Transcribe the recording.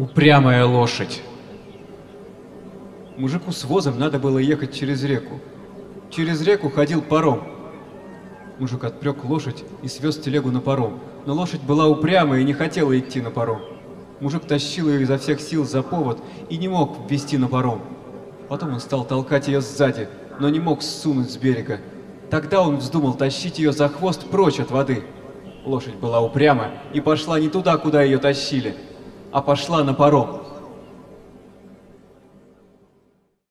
Упрямая лошадь. Мужику с возом надо было ехать через реку. Через реку ходил паром. Мужик отпрек лошадь и свез телегу на паром, но лошадь была упрямая и не хотела идти на паром. Мужик тащил ее изо всех сил за повод и не мог ввести на паром. Потом он стал толкать ее сзади, но не мог ссунуть с берега. Тогда он вздумал тащить ее за хвост прочь от воды. Лошадь была упряма и пошла не туда, куда ее тащили, а пошла на паром.